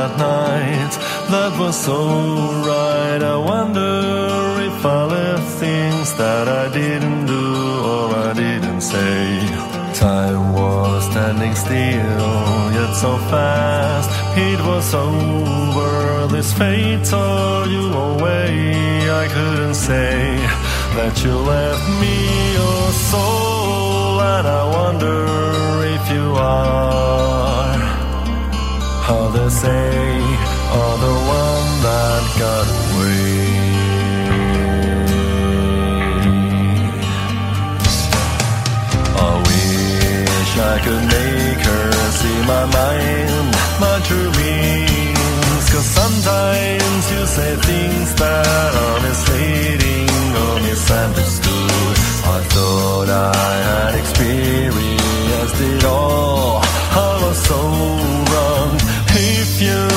that night that was so right. I wonder if I left things that I didn't do or I didn't say. Time was standing still, yet so fast. It was over. This fate tore you away. I couldn't say that you left me your soul, and I wonder if you are how they say are the one that got away. I wish I could make her see my mind, my true meanings. Cause sometimes you say things that are misleading or misunderstood. I thought I had experienced it all. I was so. If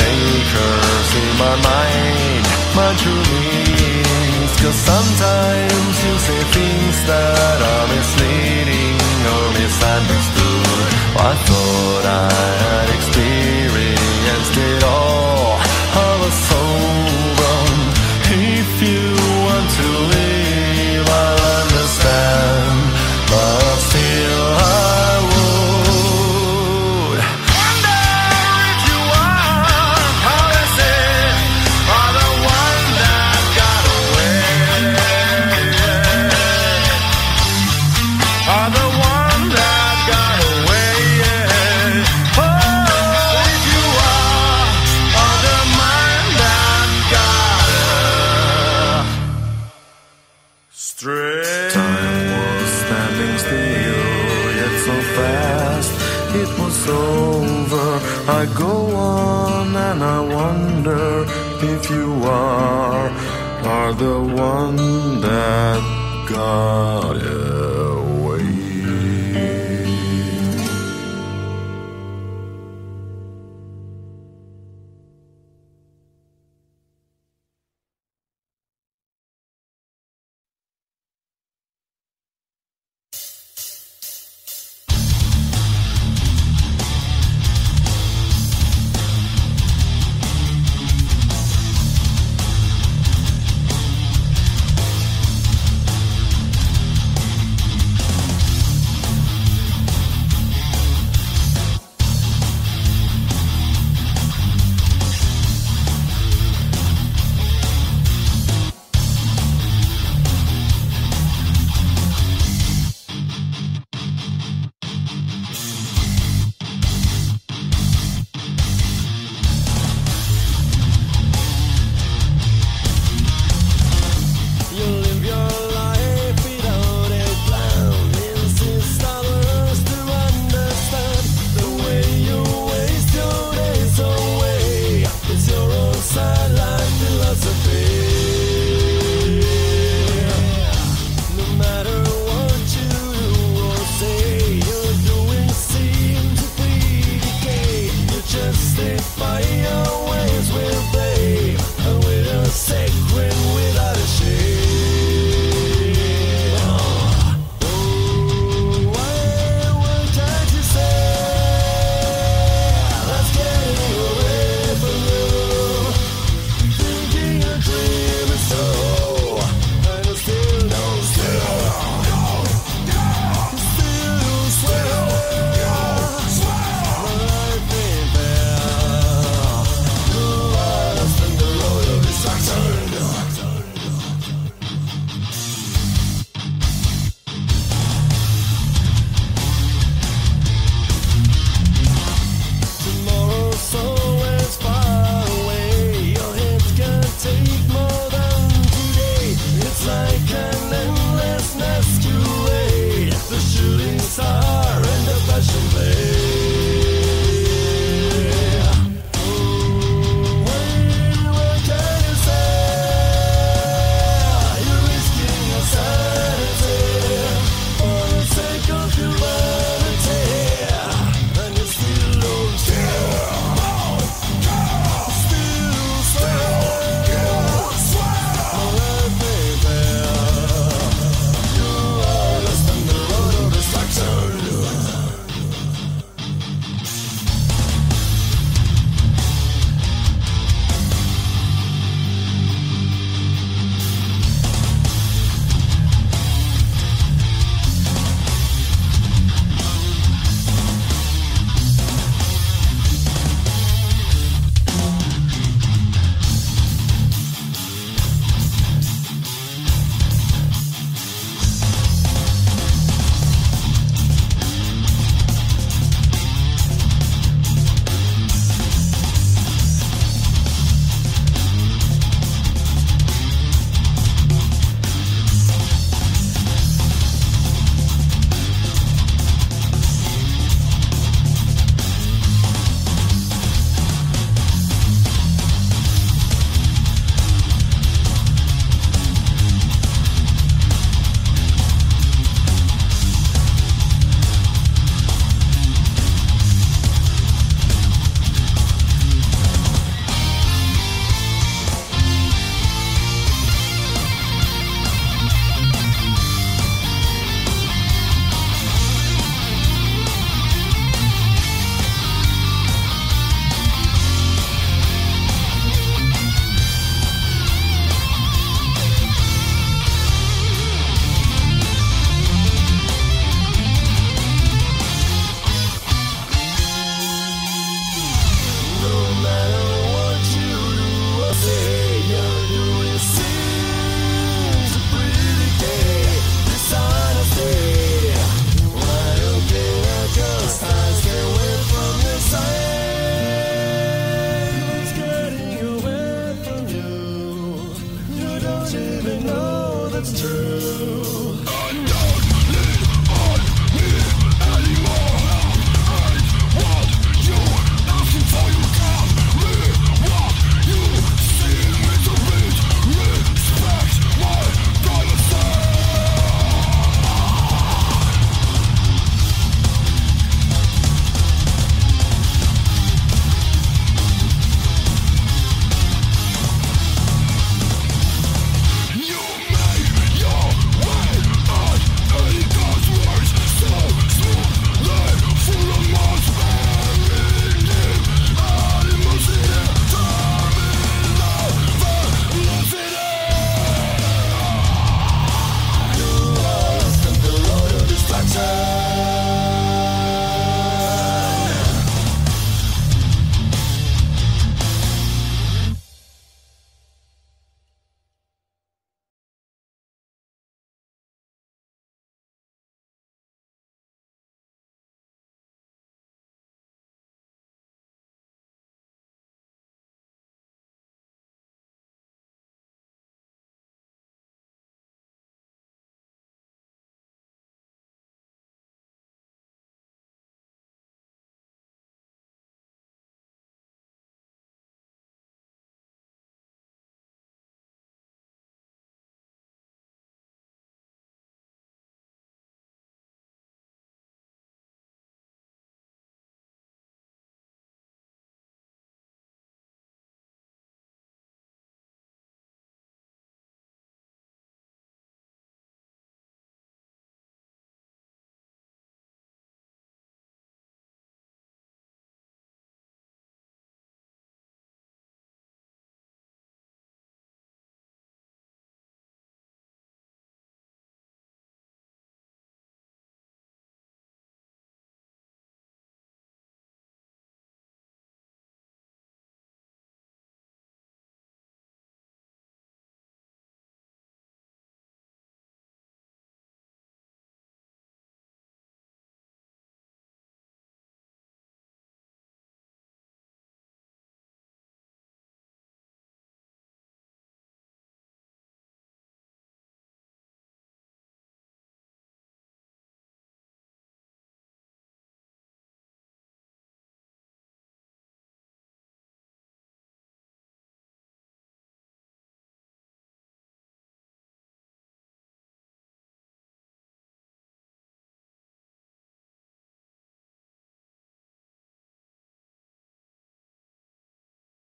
makers in my mind, my true meanings. Cause sometimes you say things that are misleading or misunderstood. I thought I had experienced it all. I was so wrong. If you I go on and I wonder if you are, are the one that it.